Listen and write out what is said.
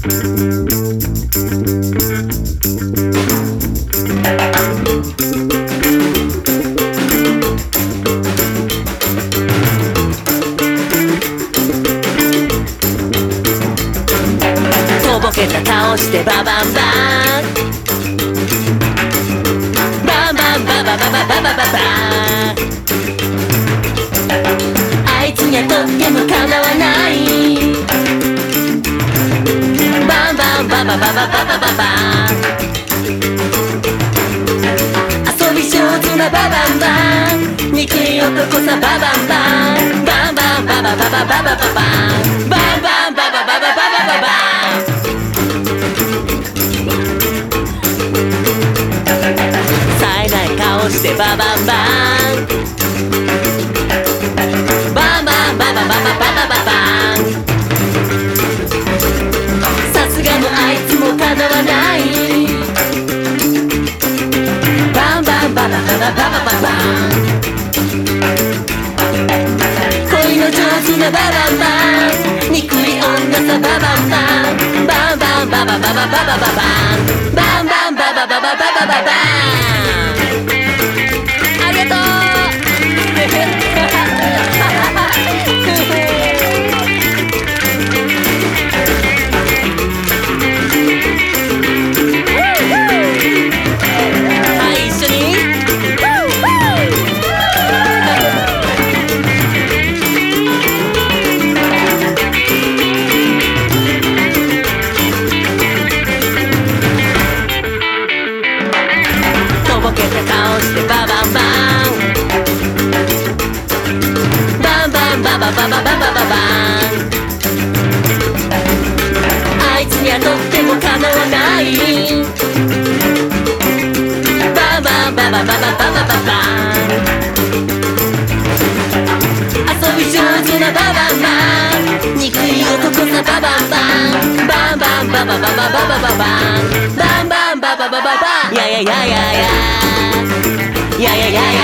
とぼけた倒してババンバン。バンバンババババババババンあいつにはとってもかなわないバンバンババババババババン遊び上手なババンバン憎い男さババンバンバンバンババババババババンバンバンバババババババン冴えない顔してババンバン。ババババババババン恋の上手なババンバン憎い女さババンバンバンバンババババババババンバンバンババババババババンしてババンバンバンバンババババババババンあいつにはとってもかなわないバンバンババババババババン遊び上手なババンバン憎い男さババンバンバンバンバンバンバンバンバンバンバンバンバンバンバババババンやややややややや yeah, yeah, yeah.